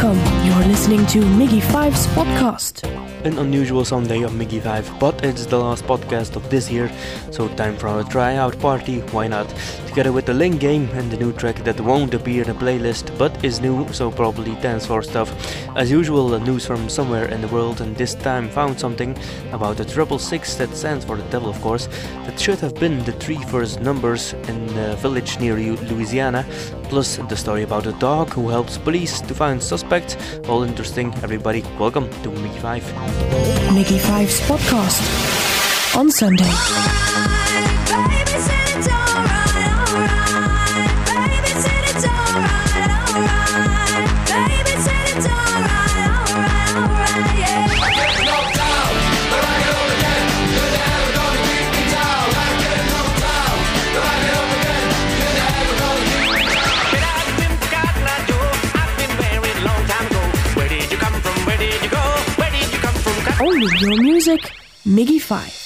Welcome. You're listening to Miggy Five's podcast. An unusual Sunday of Miggy 5, but it's the last podcast of this year, so time for a tryout party, why not? Together with the Link game and the new track that won't appear in the playlist but is new, so probably dance floor stuff. As usual, the news from somewhere in the world, and this time found something about the triple six that stands for the devil, of course, that should have been the three first numbers in a village near Louisiana, plus the story about a dog who helps police to find suspects. All interesting, everybody. Welcome to Miggy 5. Miggy Five's podcast on Sunday. Miggy 5.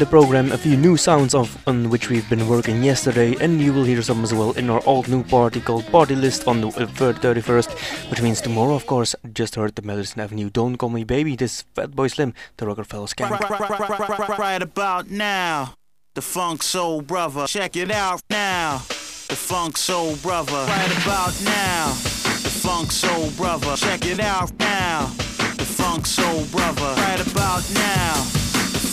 The program a few new sounds of on which we've been working yesterday and you will hear some as well in our old new party called Party List on the uh, 31st which means tomorrow of course just heard the Madison Avenue Don't Call Me Baby this Fatboy Slim the Rockefeller Skank right, right, right, right, right about now the funk soul brother. Check it out now. The funk soul brother. Right about now. The funk soul brother. Check it out now. The funk soul brother. Right about now.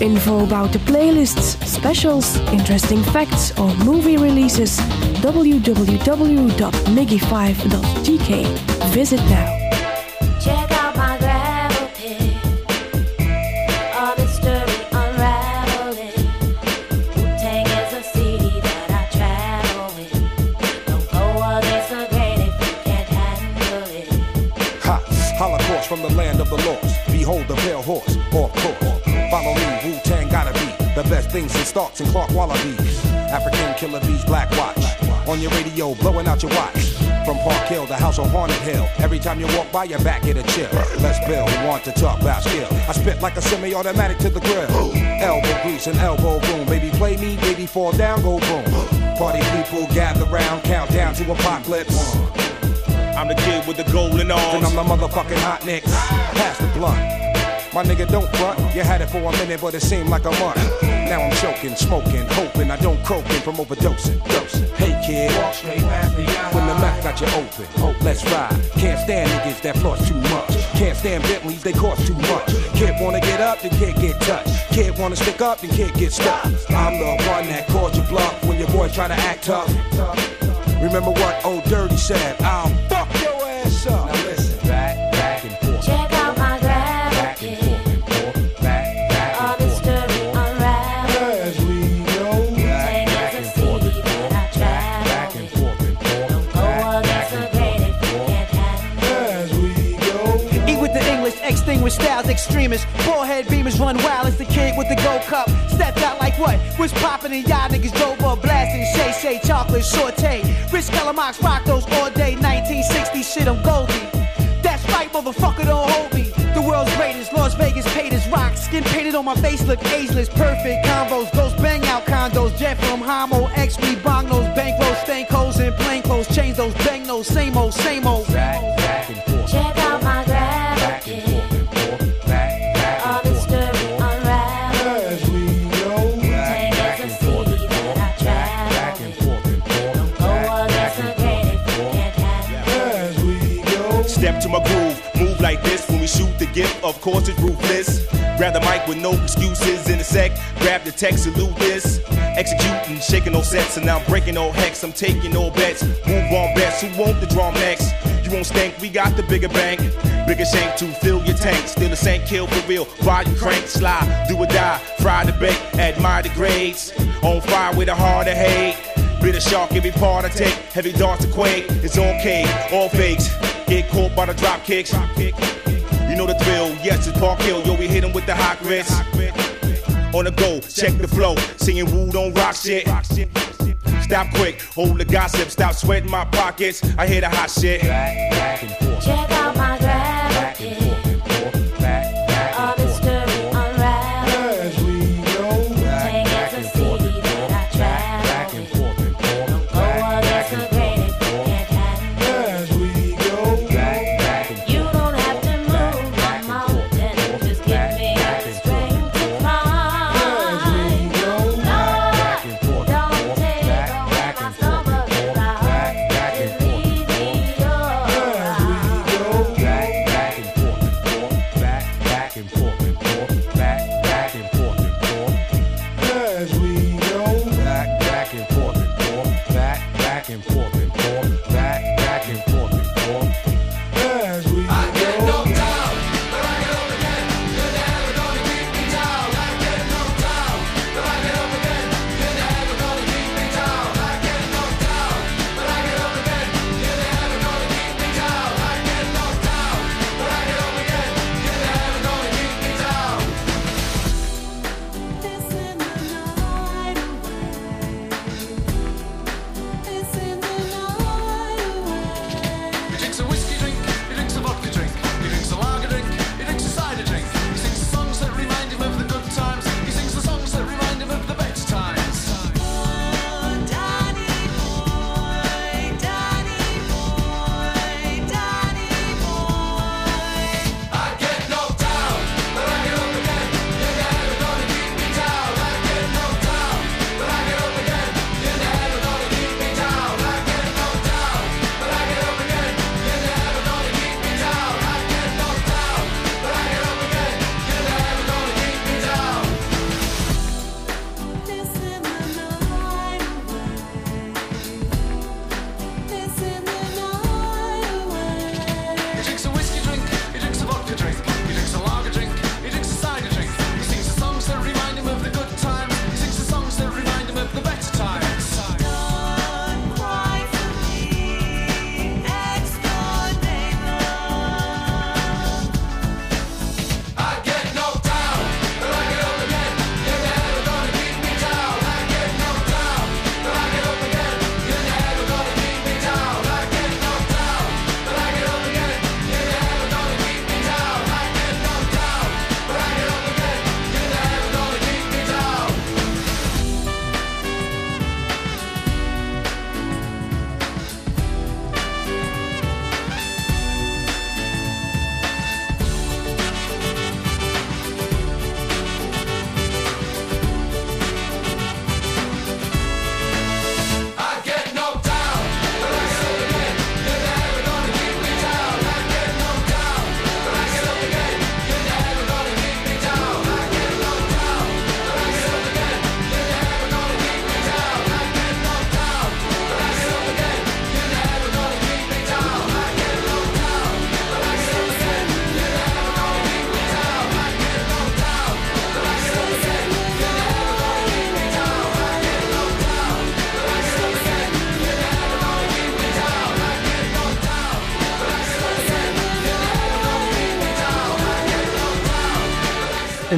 info about the playlists, specials, interesting facts, or movie releases, www.miggy5.gk. Visit now. Starks and Clark Wallabies. African killer bees, Black Watch. On your radio, blowing out your watch. From Park Hill, the house on Haunted Hill. Every time you walk by, your back get a chill. Let's build, want to talk about skill. I spit like a semi-automatic to the grill. Elbow grease and elbow boom. Baby, play me, baby, fall down, go boom. Party people gather round, count down to apocalypse. I'm the kid with the golden Then I'm arms. the motherfucking hot nicks. Pass the blunt. My nigga, don't front. You had it for a minute, but it seemed like a month. Now I'm choking, smoking, hoping I don't croaking from overdosing. Dosing. Hey kid. When the mouth got you open, hope let's ride. Can't stand niggas that floss too much. Can't stand Bentleys, they cost too much. Kid wanna get up, then kid get touched. Kid wanna stick up, then kid get stuck. I'm the one that called you bluff when your boy try to act tough. Remember what old Dirty said? I'll fuck your ass up. Run wild as the kid with the gold cup. Stepped out like what? Was popping and y'all niggas drove up blasting. Shay Shay, chocolate, saute. Rich Calamox rock those all day. 1960 shit, I'm Goldie. That's right, motherfucker, don't hold me. The world's greatest, Las Vegas paid as rock. Skin painted on my face, look ageless. Perfect combos, ghost bang out condos. Jet from Homo, X, bong those bankrolls, stank holes, and plain clothes. Change those bang those, same old, same old. Of course, it's ruthless. Grab the mic with no excuses in a sec. Grab the text, salute this. Executing, shaking no sets, and now I'm breaking no hex. I'm taking no bets. Move on bets. Who want the drum next? You won't stink, we got the bigger bank. Bigger shank to fill your tank. Still the same kill for real. Volume crank, slide, do or die. Fry the bait, admire the grades. On fire with a heart of hate. Bitter shark, every part I take. Heavy darts to quake. It's K, all fakes. Get caught by the drop kicks. You know the thrill, yes, it's Park Hill. Yo, we hit 'em with the hot grits. On the go, check the flow. Singing woo, don't rock shit. Stop quick, hold the gossip. Stop sweating my pockets. I hear the hot shit. Check out my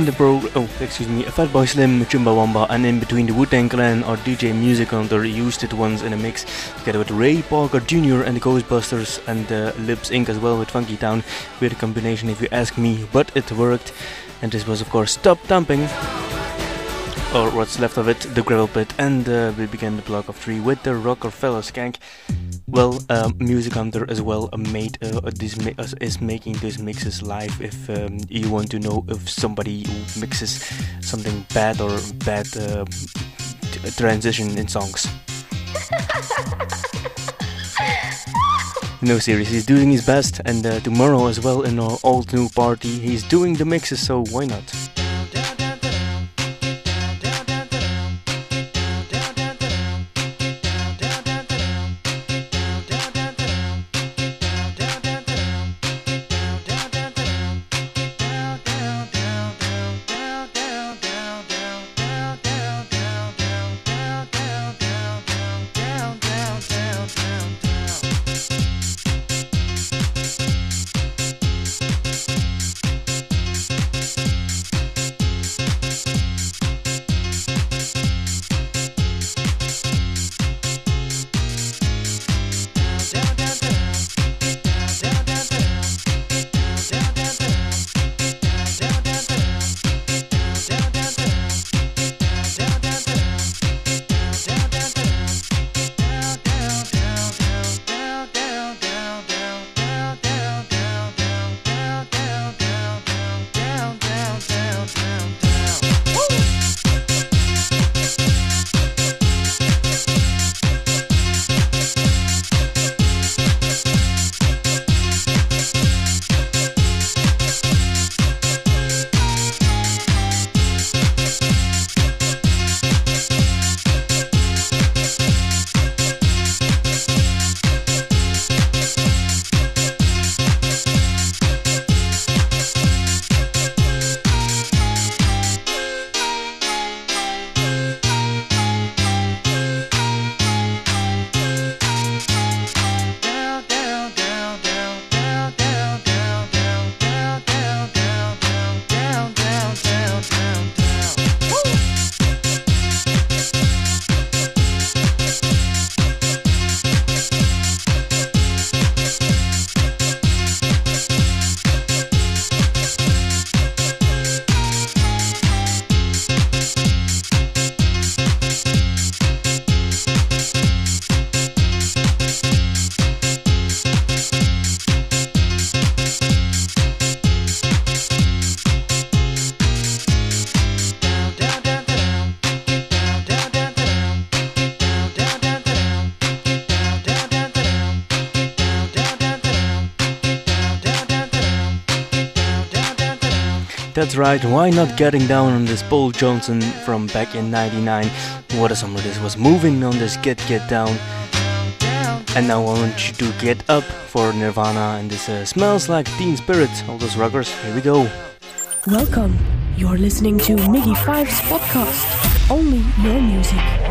the pro. Oh, excuse me. Fatboy Slim, Chumbawamba, and in between the Wu Tang Clan or DJ Music Hunter used it once in a mix together with Ray Parker Jr. and the Ghostbusters and uh, Lips Inc. as well with Funky Town. Weird combination if you ask me, but it worked. And this was, of course, Tubthumping or what's left of it, the gravel pit, and uh, we began the block of three with the Rockefeller Skank. Well, um, Music Hunter as well uh, made uh, this mi- uh, is making these mixes live. If um, you want to know if somebody mixes something bad or bad uh, t- transition in songs. No, seriously, he's doing his best, and uh, tomorrow as well in our old new party, he's doing the mixes, so why not? That's right, why not getting down on this Paul Johnson from back in 99? What a summer this was, moving on this Get Get Down. And now I want you to get up for Nirvana and this uh, smells like Teen Spirit, all those rockers. Here we go. Welcome. You're listening to Miggy Five's podcast. Only your music.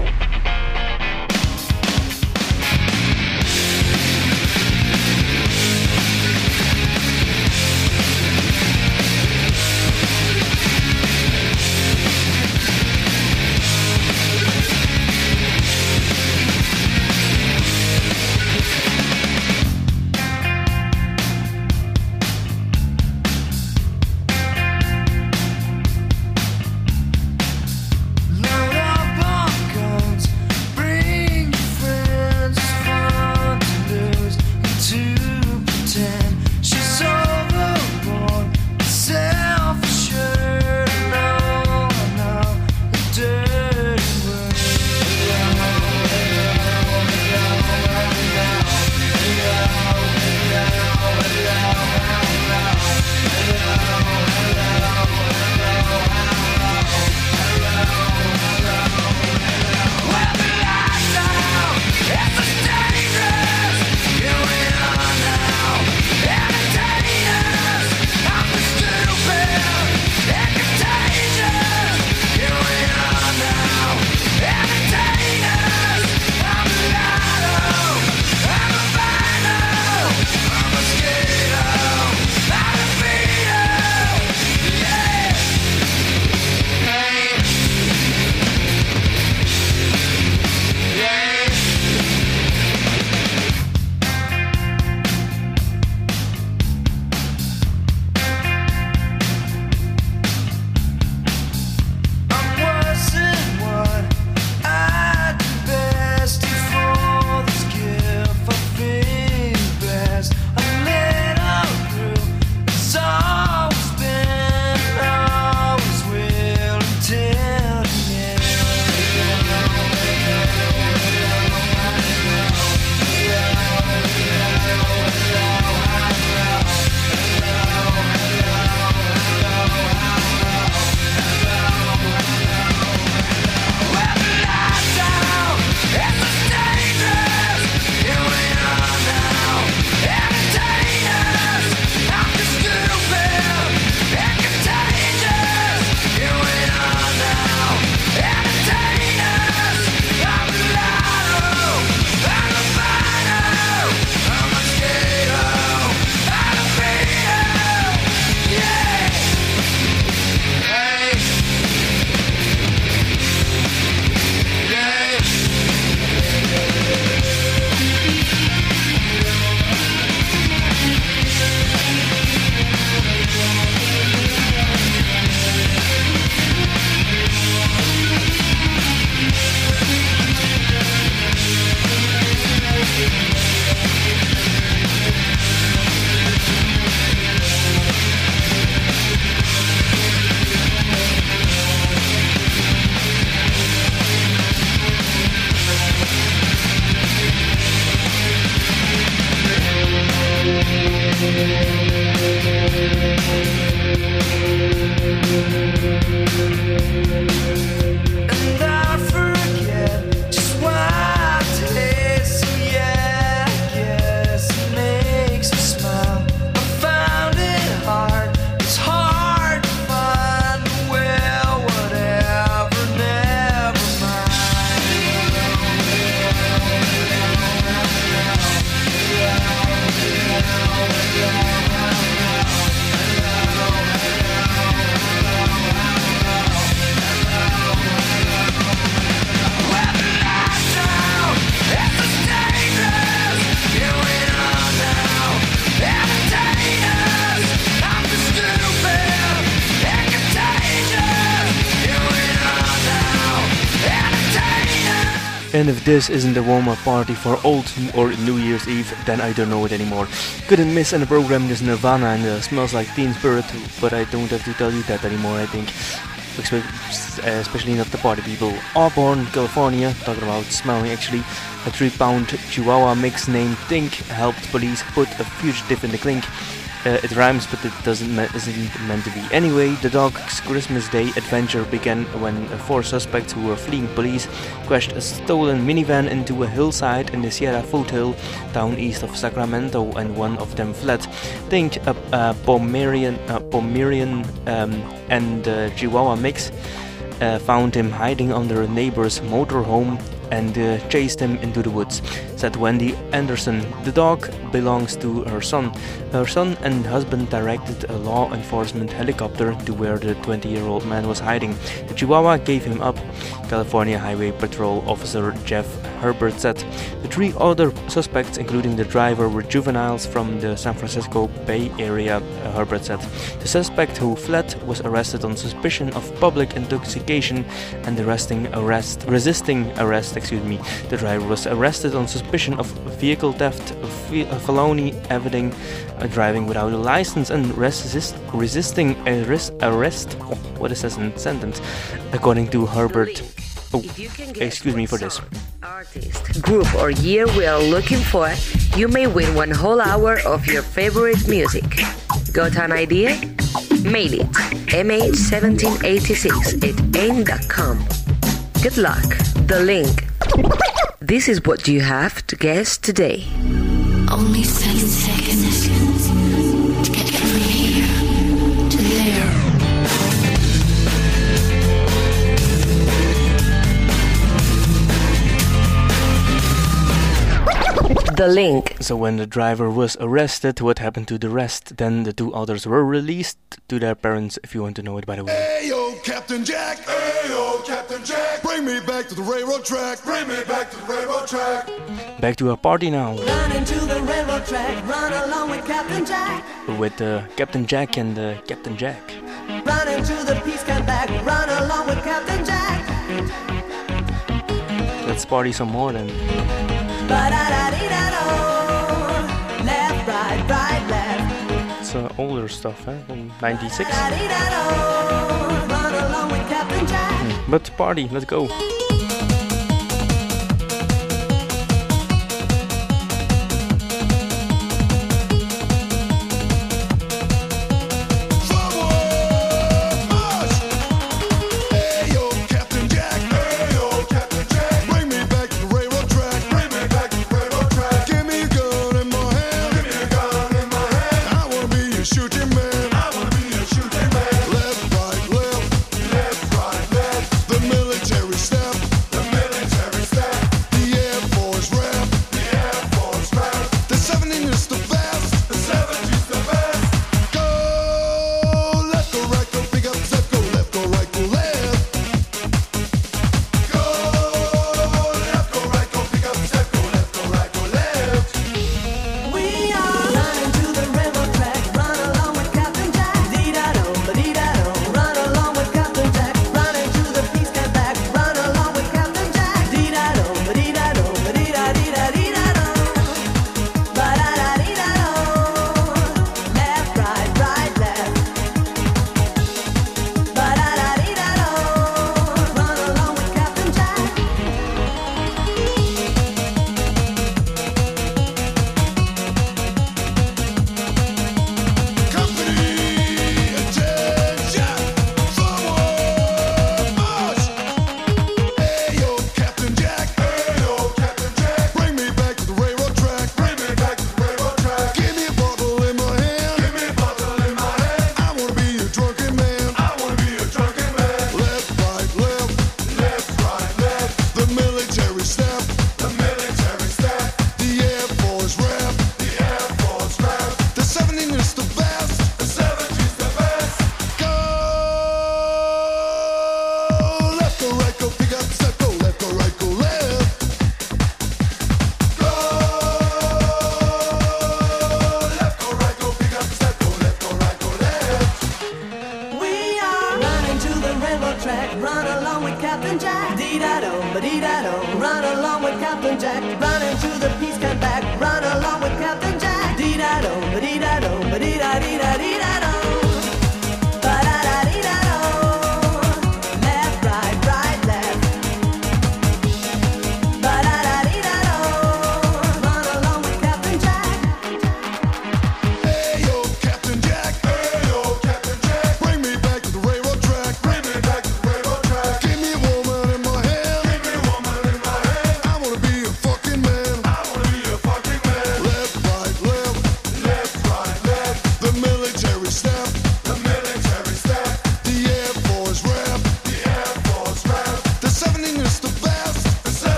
If this isn't a warm up party for Old or New Year's Eve, then I don't know it anymore. Couldn't miss on the program this Nirvana and uh, Smells Like Teen Spirit, but I don't have to tell you that anymore, I think. Uh, Especially not the party people. Auburn, California, talking about smelling actually. A 3 pound Chihuahua mix named Tink helped police put a fugitive in the clink. Uh, it rhymes, but it doesn't me- isn't meant to be. Anyway, the dog's Christmas Day adventure began when uh, four suspects who were fleeing police crashed a stolen minivan into a hillside in the Sierra foothill town east of Sacramento, and one of them fled. Tink a, a Pomerian, a Pomerian um, and uh, Chihuahua mix uh, found him hiding under a neighbor's motorhome and uh, chased him into the woods, said Wendy Anderson. The dog belongs to her son. Her son and husband directed a law enforcement helicopter to where the 20 year old man was hiding. The Chihuahua gave him up, California Highway Patrol Officer Jeff Herbert said. The three other suspects, including the driver, were juveniles from the San Francisco Bay Area, Herbert said. The suspect who fled was arrested on suspicion of public intoxication and arresting arrest resisting arrest excuse me the driver was arrested on suspicion of vehicle theft fe- uh, felony evading uh, driving without a license and resist resisting arrest arrest oh, what is this in sentence according to herbert oh If you can guess excuse me for this Artist, group, or year we are looking for, you may win one whole hour of your favorite music. Got an idea? Mail it. MH1786 at AIM.com. Good luck. The link. This is what you have to guess today. Only seven seconds The link. So when the driver was arrested, what happened to the rest? Then the two others were released to their parents, if you want to know it, by the way. Hey yo, Captain Jack. Hey yo, Captain Jack. Bring me back to the railroad track. Bring me back to the railroad track. Back to our party now Run into the railroad track, run along with Captain Jack. with uh, Captain Jack and uh, Captain Jack. Run into the peace camp back, run along with Captain Jack. Let's party some more then. Ba-da-da-dee-da-do. Left, right, right, left. It's uh, older stuff? From 96. Da-dee-da-do. Run along with Captain Jack. But party, let's go.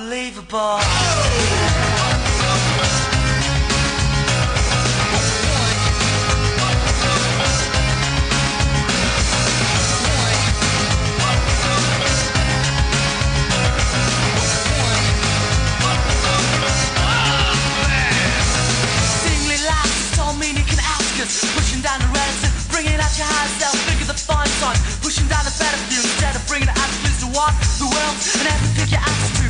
unbelievable. Pushing down the reticence, bringing out your self, the fine. Pushing down the instead of bringing the attitudes to walk the world and have to pick your.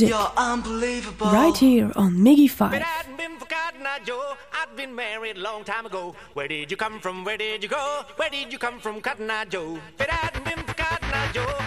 music right here on MIGY 5. Joe. I'd been married a long time ago. Where did you come from? Where did you go? Where did you come from, Cotton Joe? Been Joe.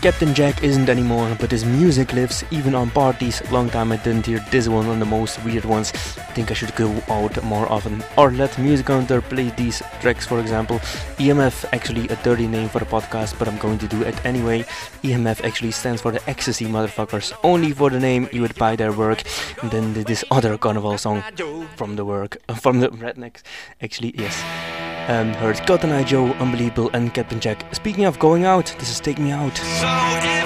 Captain Jack isn't anymore, but his music lives even on parties. Long time I didn't hear this one on the most weird ones. I think I should go out more often. Or let Music Hunter play these tracks, for example. EMF, actually a dirty name for the podcast, but I'm going to do it anyway. EMF actually stands for the Ecstasy Motherfuckers. Only for the name you would buy their work. And then this other carnival song from the work, from the Rednex. Actually, yes. Um, heard Cotton Eye Joe, Unbelievable, and Captain Jack. Speaking of going out, this is Take Me Out. So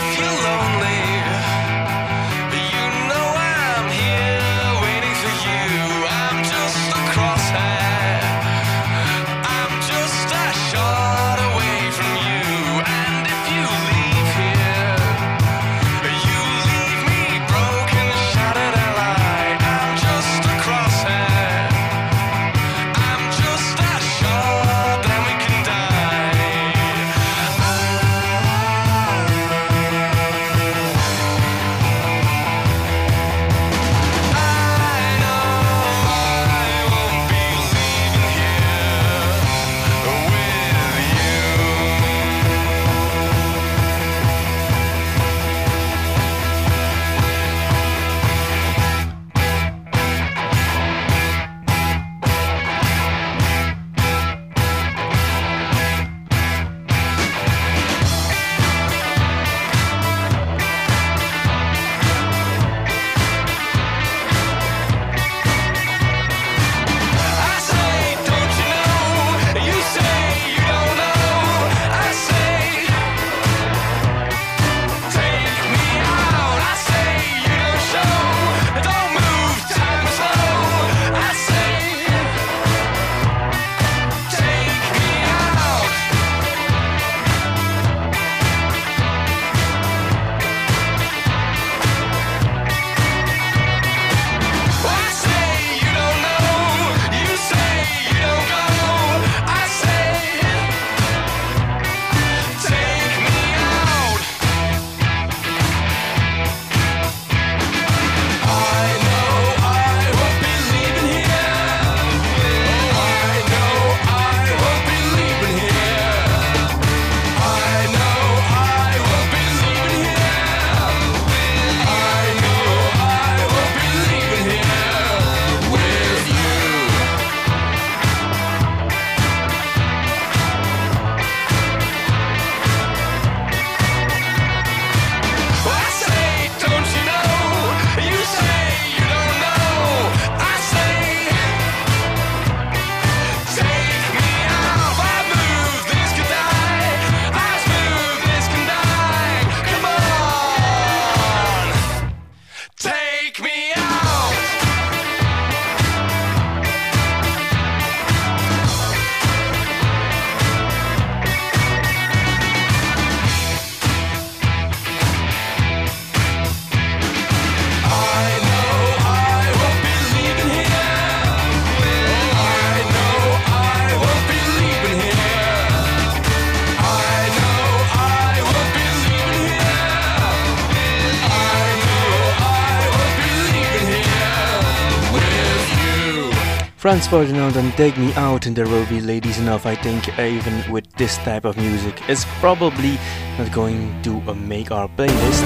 Franz Ferdinand and Take Me Out, and there will be ladies enough, I think, even with this type of music. It's probably not going to uh, make our playlist.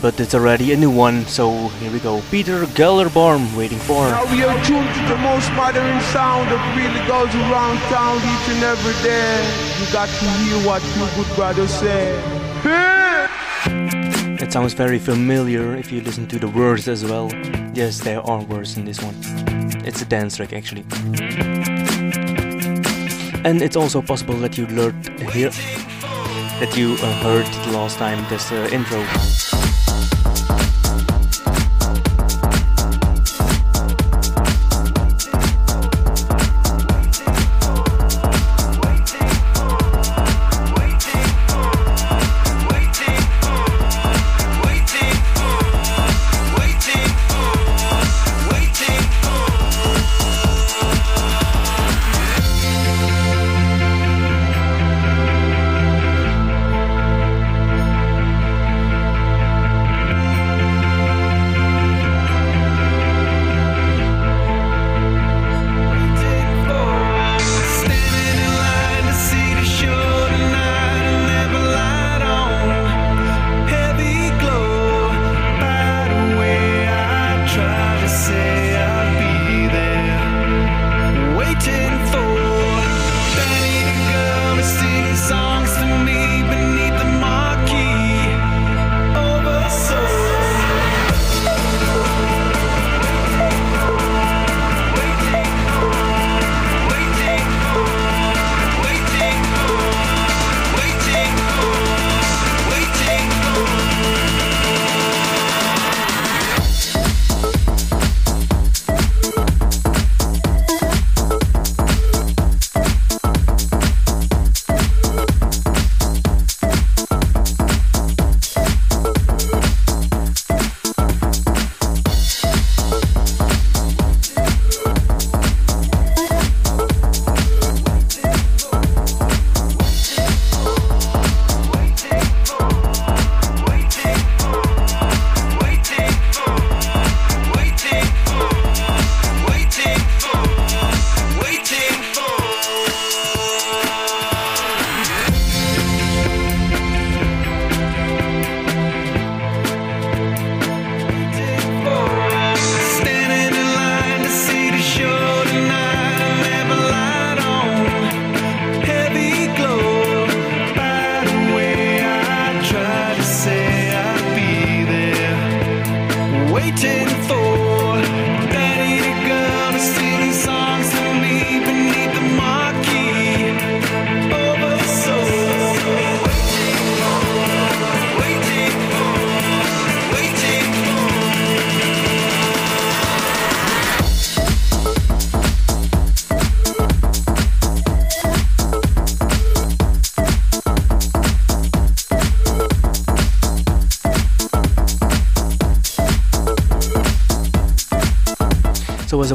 But it's already a new one, so here we go. Peter Gelderblom waiting for. Now we are tuned to the most modern sound that really goes around town each and every day. You got to hear what good said. It sounds very familiar if you listen to the words as well. Yes, there are words in this one. It's a dance track actually. And it's also possible that you learned here that you uh, heard the last time this uh, intro.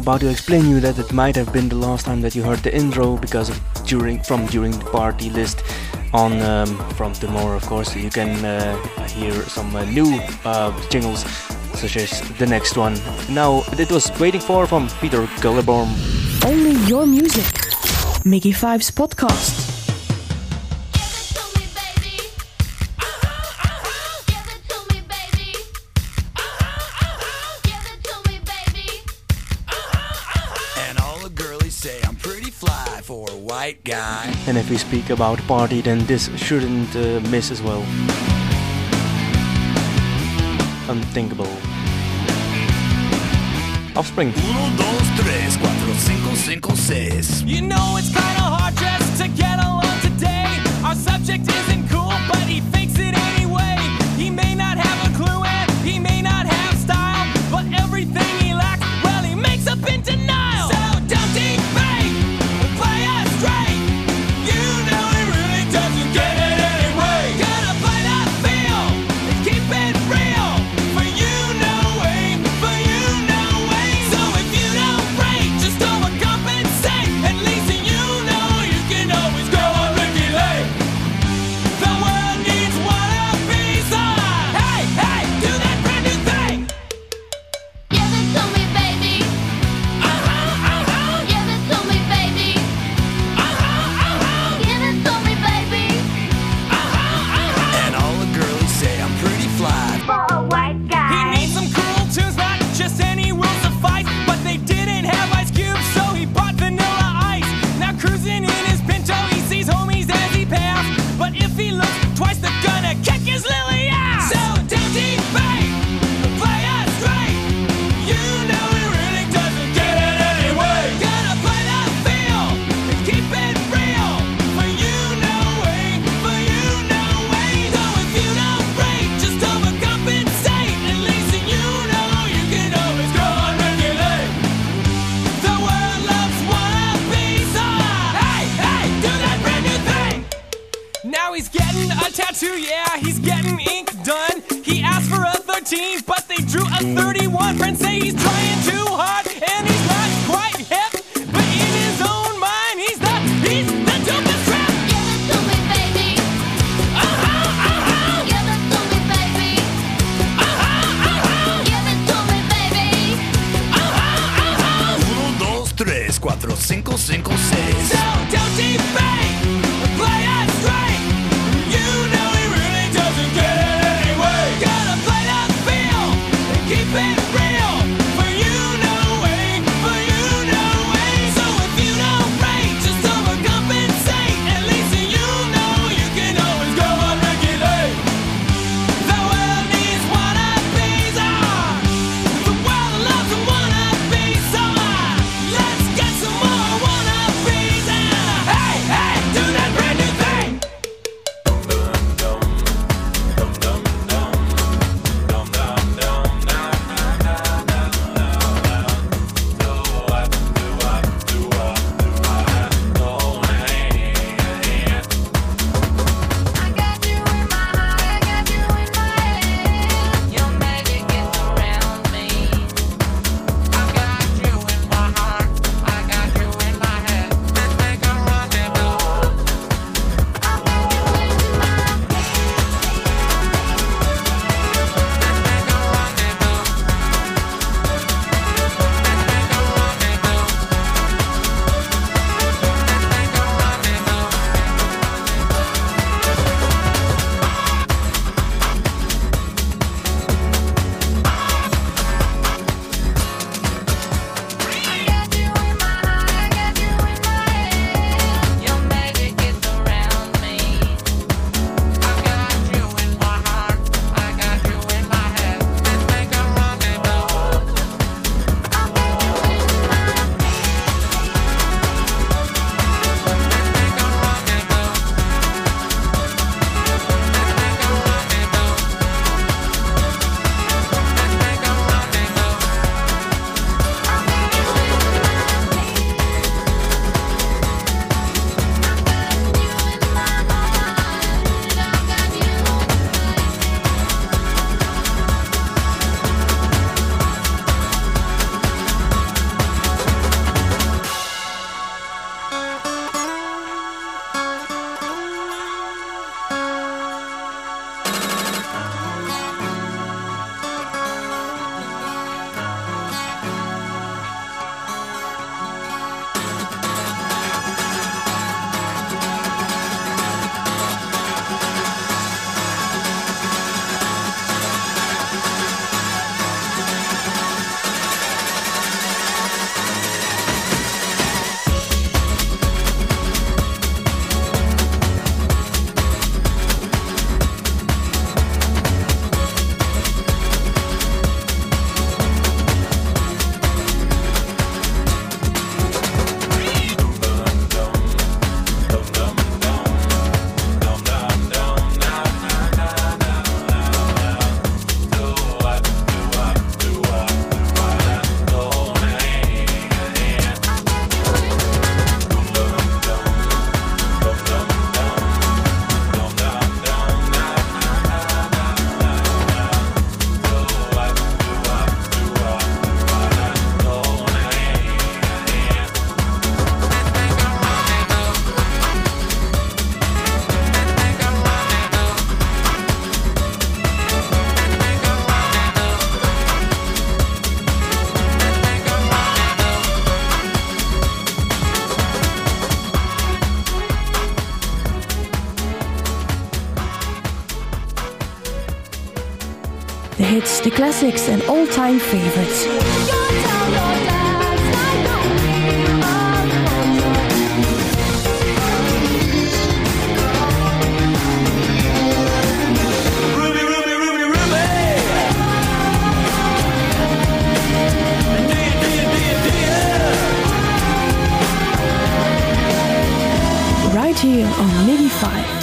about to explain you that it might have been the last time that you heard the intro because during from during the party list on um, from tomorrow, of course, you can uh, hear some uh, new uh, jingles such as the next one. Now, it was Waiting For from Peter Gelderblom. Only your music. Mickey Five's podcast. guy. And if we speak about party, then this shouldn't uh, miss as well. Unthinkable. Offspring. Uno, dos, tres, cuatro, cinco, cinco, seis. You know it's kinda hard just to get along today. Our subject isn't but they drew a 30. Hits, the classics, and all time favorites. Right here on MIGY 5.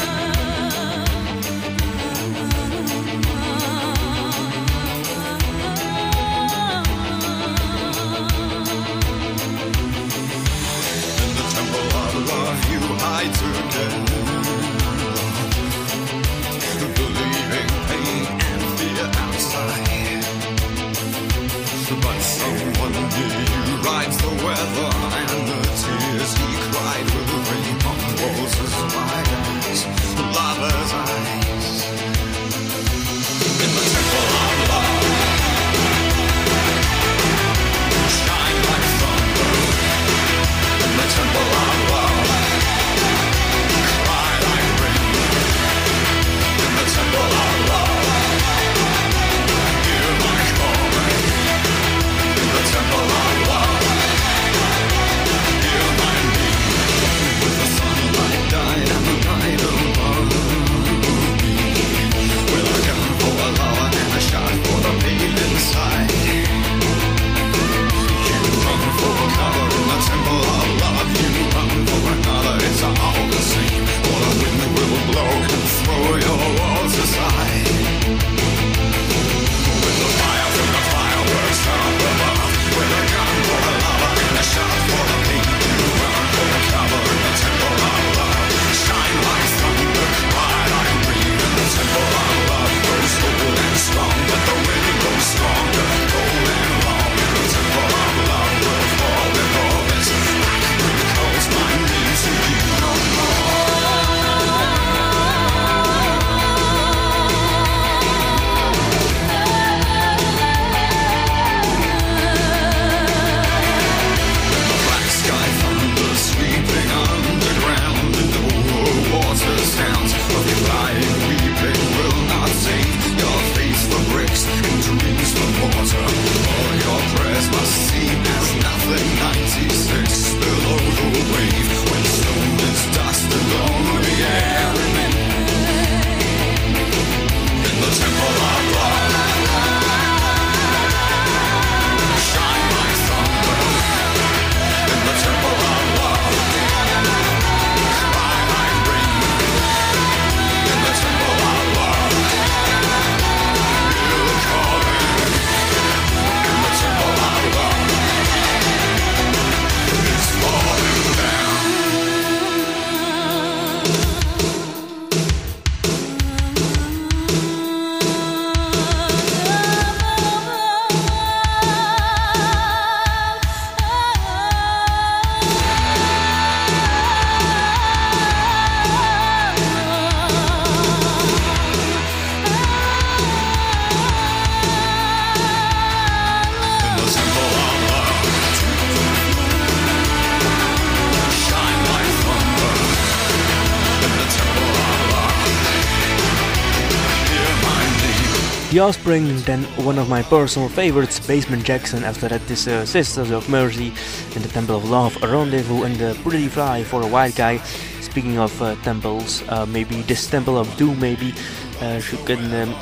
Offspring, then one of my personal favorites, Basement Jackson. After that, this uh, Sisters of Mercy in the Temple of Love, a Rendezvous, and the Pretty Fly for a White Guy. Speaking of uh, temples, uh, maybe this Temple of Doom, maybe uh, she can um,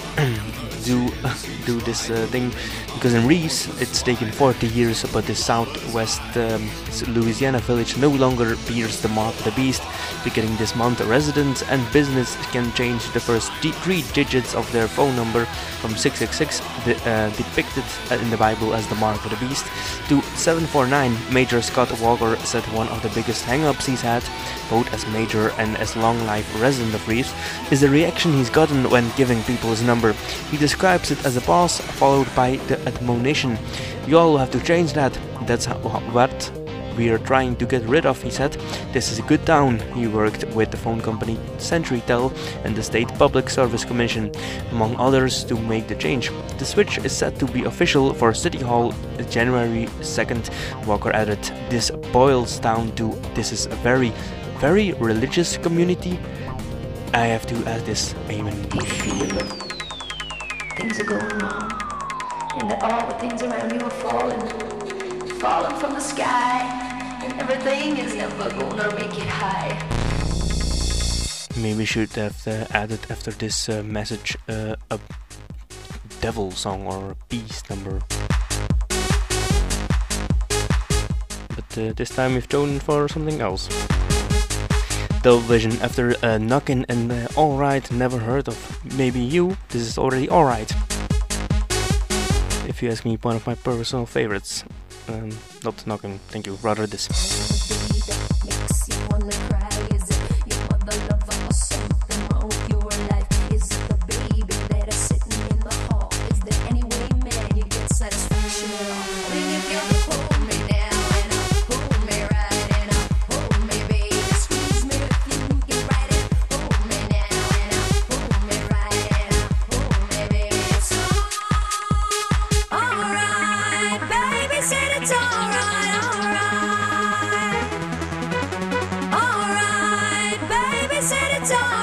do do this uh, thing because in Reeves it's taken 40 years, but the southwest um, Louisiana village no longer bears the mark of the beast. Beginning this month, residents and business can change the first three digits of their phone number from 666, de- uh, depicted in the Bible as the mark of the beast, to 749. Major Scott Walker said one of the biggest hang-ups he's had, both as major and as long-life resident of Reeves, is the reaction he's gotten when giving people his number. He describes it as a pause followed by the admonition. You all have to change that. That's what we are trying to get rid of, he said. This is a good town. He worked with the phone company CenturyTel and the State Public Service Commission, among others, to make the change. The switch is set to be official for City Hall January 2nd. Walker added, This boils down to this is a very, very religious community. I have to add this. Amen. things are going wrong, and that all the things around you are falling, falling from the sky, and everything is never gonna make it high. Maybe we should have uh, added after this uh, message uh, a devil song or a peace number. But uh, this time we've chosen for something else. Television after uh, knocking and uh, alright, never heard of maybe you. This is already alright. If you ask me, one of my personal favorites. Um, not knocking, thank you, rather this. Baby,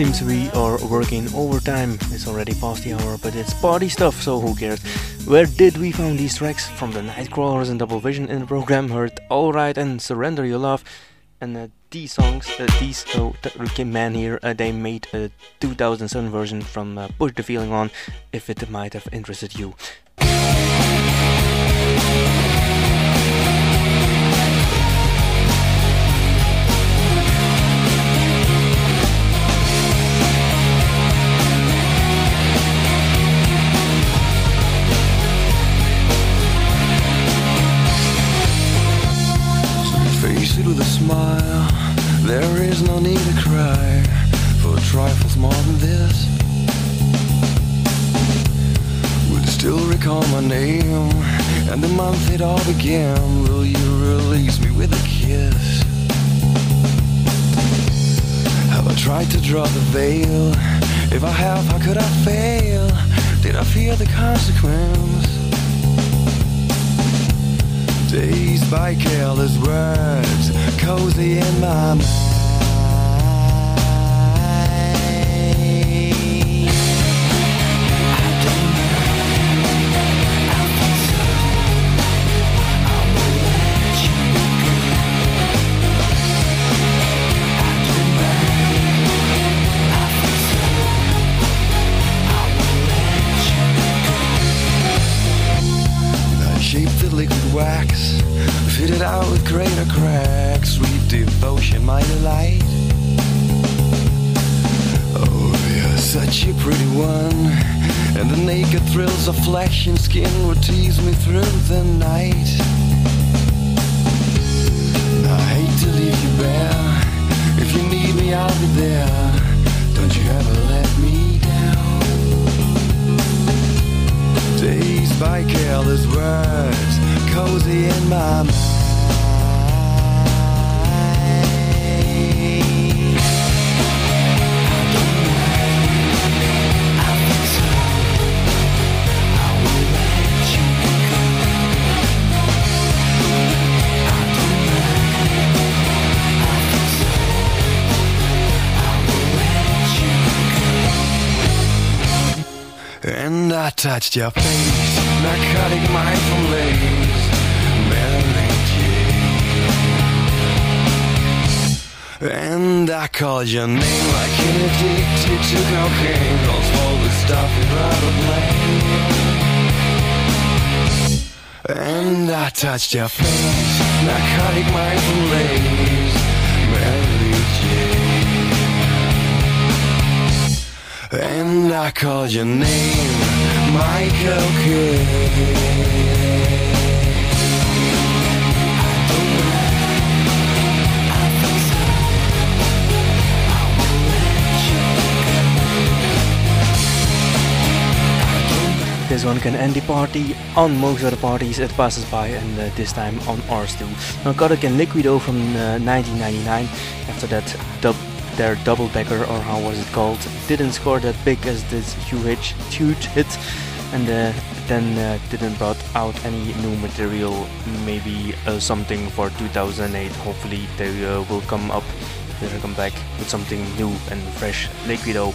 seems we are working overtime. It's already past the hour, but it's party stuff, so who cares? Where did we find these tracks? From the Nightcrawlers and Double Vision in the program, heard Alright and Surrender Your Love. And uh, these songs, uh, these so Ricky man here, uh, they made a 2007 version from uh, Push the Feeling On, if it might have interested you. There is no need to cry for trifles more than this. Would still recall my name and the month it all began. Will you release me with a kiss? Have I tried to draw the veil? If I have, how could I fail? Did I fear the consequence? Dazed by careless words, cozy in my mind. And thrills of flesh and skin would tease me through the night. I hate to leave you bare. If you need me, I'll be there. Don't you ever let me down. Dazed by careless words, cozy in my mind. Touched your face, narcotic mindful lace, Mary Jane. And I called your name like an addicted to cocaine, calls all the stuff you'd rather play. And I touched your face, narcotic mindful lace, Mary Jane. And I called your name, Michael Kidd. This one can end the party on most other parties it passes by, and uh, this time on ours too. Now, Kodak and Liquido from uh, 1999. After that, dub- their Doubledecker, or how was it called, didn't score that big as this huge, huge hit, and uh, then uh, didn't brought out any new material. Maybe uh, something for 2008. Hopefully, they uh, will come up. They'll come back with something new and fresh. Liquido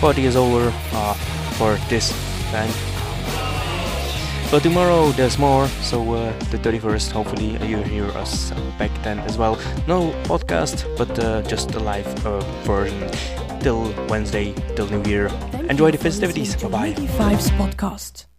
party is over uh, for this band. But tomorrow there's more, so uh, the 31st, hopefully you hear us back then as well. No podcast, but uh, just a live uh, version till Wednesday, till New Year. Enjoy the festivities. Bye bye. Podcast.